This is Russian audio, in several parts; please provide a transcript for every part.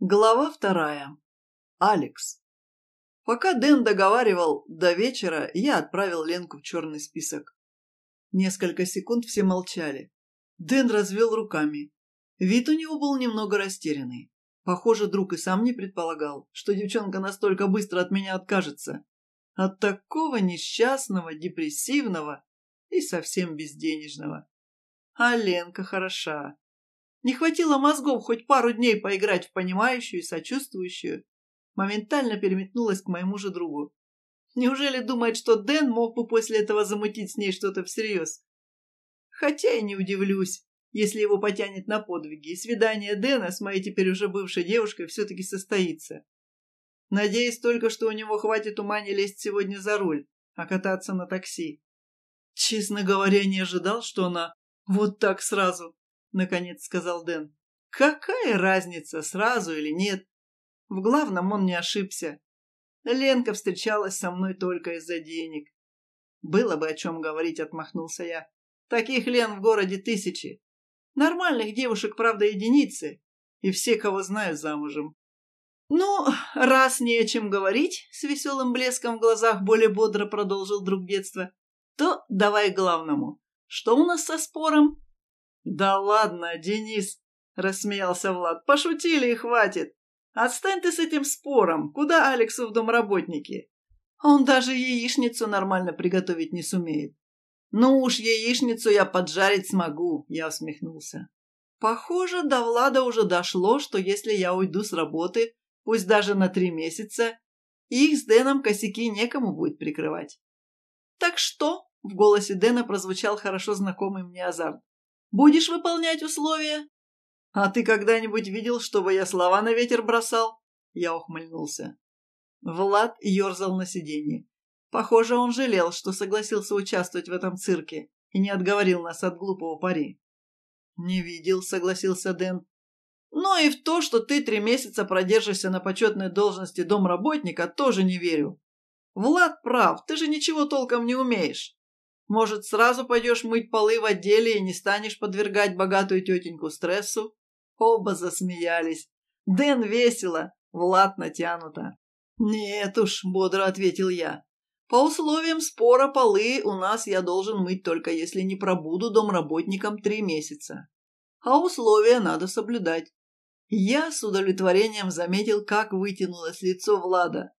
Глава вторая. Алекс. Пока Дэн договаривал до вечера, я отправил Ленку в черный список. Несколько секунд все молчали. Дэн развел руками. Вид у него был немного растерянный. Похоже, друг и сам не предполагал, что девчонка настолько быстро от меня откажется. От такого несчастного, депрессивного и совсем безденежного. А Ленка хороша. Не хватило мозгов хоть пару дней поиграть в понимающую и сочувствующую. Моментально переметнулась к моему же другу. Неужели думает, что Дэн мог бы после этого замутить с ней что-то всерьез? Хотя и не удивлюсь, если его потянет на подвиги, и свидание Дэна с моей теперь уже бывшей девушкой все-таки состоится. Надеюсь только, что у него хватит ума не лезть сегодня за руль, а кататься наконец сказал Дэн. Какая разница, сразу или нет? В главном он не ошибся. Ленка встречалась со мной только из-за денег. Было бы о чем говорить, отмахнулся я. Таких Лен в городе тысячи. Нормальных девушек, правда, единицы. И все, кого знаю, замужем. «Ну, раз не о чем говорить», — с веселым блеском в глазах более бодро продолжил друг детства, «то давай к главному. Что у нас со спором?» «Да ладно, Денис!» – рассмеялся Влад. «Пошутили и хватит! Отстань ты с этим спором! Куда Алексу в домработнике? Он даже яичницу нормально приготовить не сумеет!» «Ну уж яичницу я поджарить смогу!» – я усмехнулся. Похоже, до Влада уже дошло, что если я уйду с работы, пусть даже на три месяца, их с Дэном косяки некому будет прикрывать. «Так что?» – в голосе Дэна прозвучал хорошо знакомый мне азарт. Будешь выполнять условия?» «А ты когда-нибудь видел, чтобы я слова на ветер бросал?» Я ухмыльнулся. Влад ерзал на сиденье. Похоже, он жалел, что согласился участвовать в этом цирке и не отговорил нас от глупого пари. «Не видел», — согласился Дэн. «Но ну и в то, что ты три месяца продержишься на почетной должности домработника, тоже не верю. Влад прав, ты же ничего толком не умеешь. Может, сразу пойдешь мыть полы в отделе и не станешь подвергать богатую тетеньку стрессу?» Оба засмеялись. Дэн весело, Влад натянуто. «Нет уж», — бодро ответил я. «По условиям спора полы у нас я должен мыть только если не пробуду домработником три месяца. А условия надо соблюдать». Я с удовлетворением заметил, как вытянулось лицо Влада.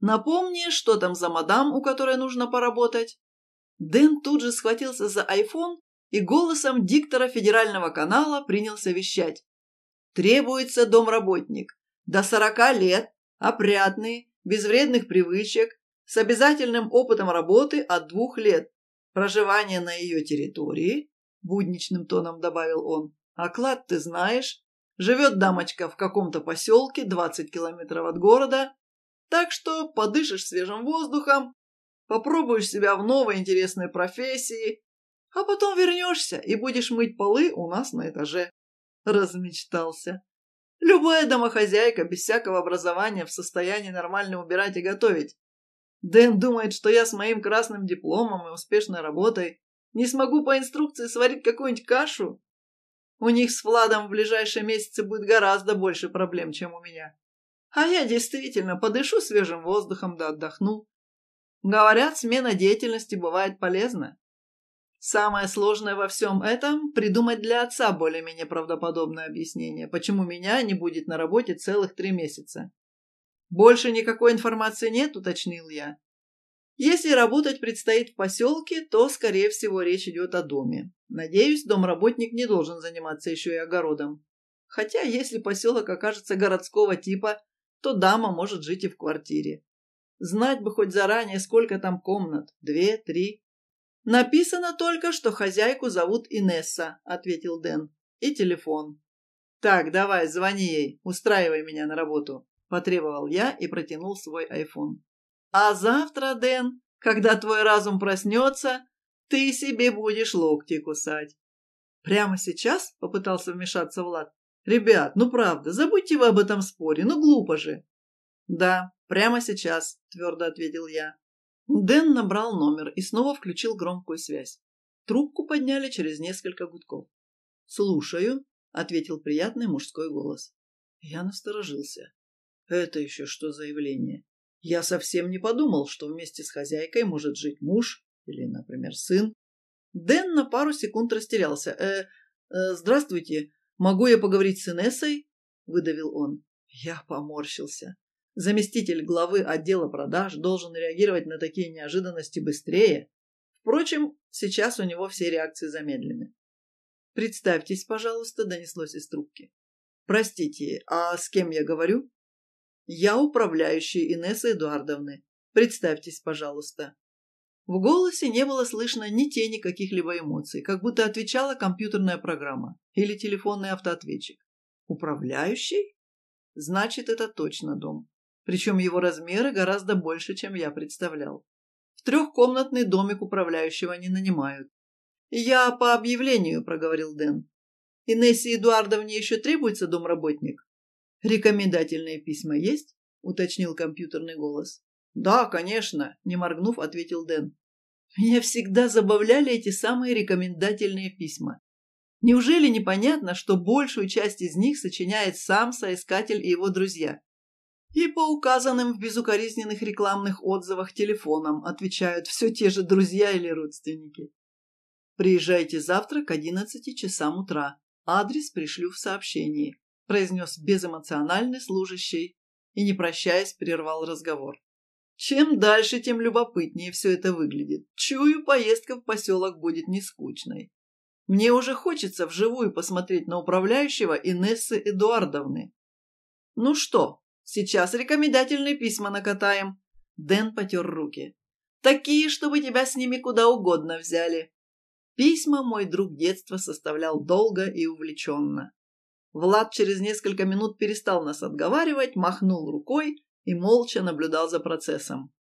«Напомни, что там за мадам, у которой нужно поработать?» Дэн тут же схватился за айфон и голосом диктора федерального канала принялся вещать. Требуется домработник. До сорока лет, опрятный, без вредных привычек, с обязательным опытом работы от двух лет. Проживание на ее территории, будничным тоном добавил он. Оклад ты знаешь. Живет дамочка в каком-то поселке, 20 километров от города. Так что подышишь свежим воздухом, попробуешь себя в новой интересной профессии, а потом вернешься и будешь мыть полы у нас на этаже». Размечтался. Любая домохозяйка без всякого образования в состоянии нормально убирать и готовить. Дэн думает, что я с моим красным дипломом и успешной работой не смогу по инструкции сварить какую-нибудь кашу. У них с Владом в ближайшие месяцы будет гораздо больше проблем, чем у меня. А я действительно подышу свежим воздухом да отдохну. Говорят, смена деятельности бывает полезна. Самое сложное во всем этом – придумать для отца более-менее правдоподобное объяснение, почему меня не будет на работе целых три месяца. «Больше никакой информации нет», – уточнил я. Если работать предстоит в поселке, то, скорее всего, речь идет о доме. Надеюсь, домработник не должен заниматься еще и огородом. Хотя, если поселок окажется городского типа, то дама может жить и в квартире. Знать бы хоть заранее, сколько там комнат. Две, три. «Написано только, что хозяйку зовут Инесса», — ответил Дэн. «И телефон». «Так, давай, звони ей, устраивай меня на работу», — потребовал я и протянул свой айфон. «А завтра, Дэн, когда твой разум проснется, ты себе будешь локти кусать». «Прямо сейчас?» — попытался вмешаться Влад. «Ребят, ну правда, забудьте вы об этом споре, ну глупо же. «Да, прямо сейчас», – твердо ответил я. Дэн набрал номер и снова включил громкую связь. Трубку подняли через несколько гудков. «Слушаю», – ответил приятный мужской голос. Я насторожился. «Это еще что за явление? Я совсем не подумал, что вместе с хозяйкой может жить муж или, например, сын. Дэн на пару секунд растерялся. «Э, э здравствуйте, могу я поговорить с Инессой?» – выдавил он. Я поморщился. Заместитель главы отдела продаж должен реагировать на такие неожиданности быстрее. Впрочем, сейчас у него все реакции замедлены. «Представьтесь, пожалуйста», — донеслось из трубки. «Простите, а с кем я говорю?» «Я управляющий Инессы Эдуардовны. Представьтесь, пожалуйста». В голосе не было слышно ни тени каких-либо эмоций, как будто отвечала компьютерная программа или телефонный автоответчик. «Управляющий? Значит, это точно дом причем его размеры гораздо больше, чем я представлял. В трехкомнатный домик управляющего не нанимают. «Я по объявлению», — проговорил Дэн. «Инессе Эдуардовне еще требуется домработник?» «Рекомендательные письма есть?» — уточнил компьютерный голос. «Да, конечно», — не моргнув, ответил Дэн. «Меня всегда забавляли эти самые рекомендательные письма. Неужели непонятно, что большую часть из них сочиняет сам соискатель и его друзья? и по указанным в безукоризненных рекламных отзывах телефонам отвечают все те же друзья или родственники. «Приезжайте завтра к 11 часам утра. Адрес пришлю в сообщении», – произнес безэмоциональный служащий и, не прощаясь, прервал разговор. Чем дальше, тем любопытнее все это выглядит. Чую, поездка в поселок будет не скучной. Мне уже хочется вживую посмотреть на управляющего Инессы Эдуардовны. Ну что, Сейчас рекомендательные письма накатаем». Дэн потер руки. «Такие, чтобы тебя с ними куда угодно взяли». Письма мой друг детства составлял долго и увлеченно. Влад через несколько минут перестал нас отговаривать, махнул рукой и молча наблюдал за процессом.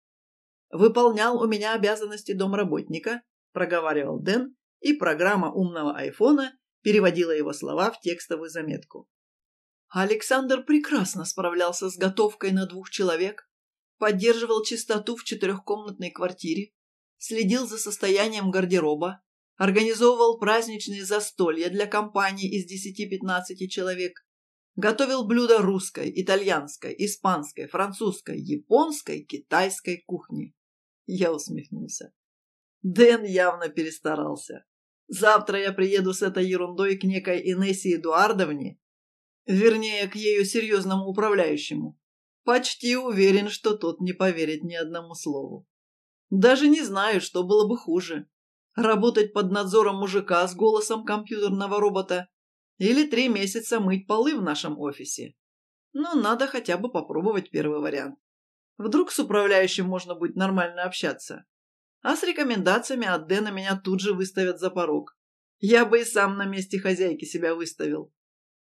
«Выполнял у меня обязанности домработника», – проговаривал Дэн, и программа умного айфона переводила его слова в текстовую заметку. Александр прекрасно справлялся с готовкой на двух человек, поддерживал чистоту в четырехкомнатной квартире, следил за состоянием гардероба, организовывал праздничные застолья для компании из 10-15 человек, готовил блюда русской, итальянской, испанской, французской, японской, китайской кухни. Я усмехнулся. Дэн явно перестарался. Завтра я приеду с этой ерундой к некой Инессе Эдуардовне вернее, к ее серьезному управляющему. Почти уверен, что тот не поверит ни одному слову. Даже не знаю, что было бы хуже. Работать под надзором мужика с голосом компьютерного робота или три месяца мыть полы в нашем офисе. Но надо хотя бы попробовать первый вариант. Вдруг с управляющим можно будет нормально общаться. А с рекомендациями от Дэна меня тут же выставят за порог. Я бы и сам на месте хозяйки себя выставил.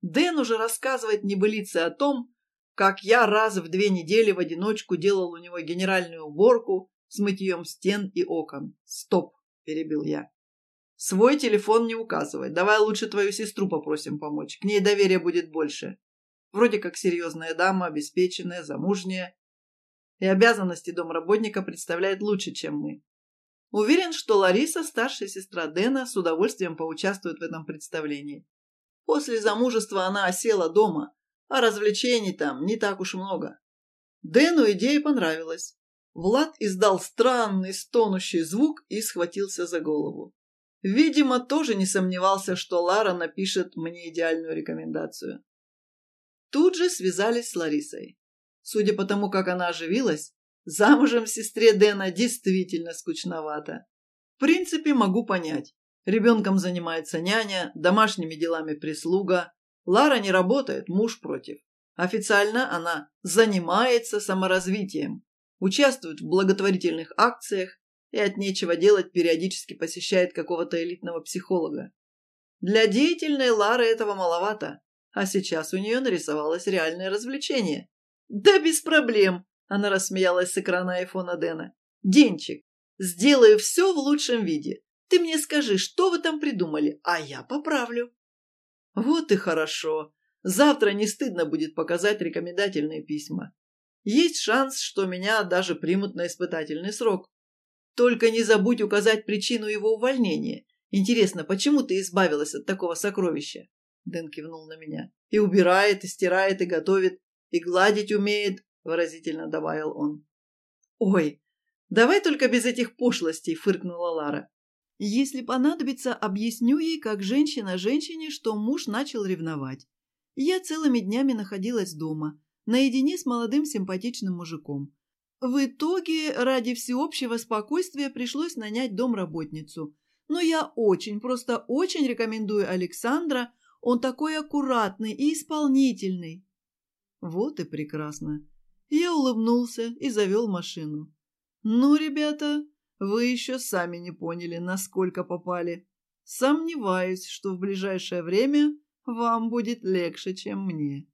Дэн уже рассказывает небылицы о том, как я раз в две недели в одиночку делал у него генеральную уборку с мытьем стен и окон. «Стоп!» – перебил я. «Свой телефон не указывай. Давай лучше твою сестру попросим помочь. К ней доверия будет больше. Вроде как серьезная дама, обеспеченная, замужняя. И обязанности домработника представляет лучше, чем мы. Уверен, что Лариса, старшая сестра Дэна, с удовольствием поучаствует в этом представлении. После замужества она осела дома, а развлечений там не так уж много. Дэну идея понравилась. Влад издал странный стонущий звук и схватился за голову. Видимо, тоже не сомневался, что Лара напишет мне идеальную рекомендацию. Тут же связались с Ларисой. Судя по тому, как она оживилась, замужем сестре Дэна действительно скучновато. В принципе, могу понять. Ребенком занимается няня, домашними делами прислуга. Лара не работает, муж против. Официально она занимается саморазвитием, участвует в благотворительных акциях и от нечего делать периодически посещает какого-то элитного психолога. Для деятельной Лары этого маловато, а сейчас у нее нарисовалось реальное развлечение. «Да без проблем!» – она рассмеялась с экрана айфона Дэна. «Денчик, сделаю все в лучшем виде. Ты мне скажи, что вы там придумали, а я поправлю». «Вот и хорошо. Завтра не стыдно будет показать рекомендательные письма. Есть шанс, что меня даже примут на испытательный срок. Только не забудь указать причину его увольнения. Интересно, почему ты избавилась от такого сокровища?» Дэн кивнул на меня. «И убирает, и стирает, и готовит, и гладить умеет», — выразительно добавил он. «Ой, давай только без этих пошлостей», — фыркнула Лара. Если понадобится, объясню ей, как женщина женщине, что муж начал ревновать. Я целыми днями находилась дома, наедине с молодым симпатичным мужиком. В итоге, ради всеобщего спокойствия, пришлось нанять домработницу. Но я очень, просто очень рекомендую Александра, он такой аккуратный и исполнительный. Вот и прекрасно. Я улыбнулся и завел машину. «Ну, ребята, вы еще сами не поняли, насколько попали. Сомневаюсь, что в ближайшее время вам будет легче, чем мне.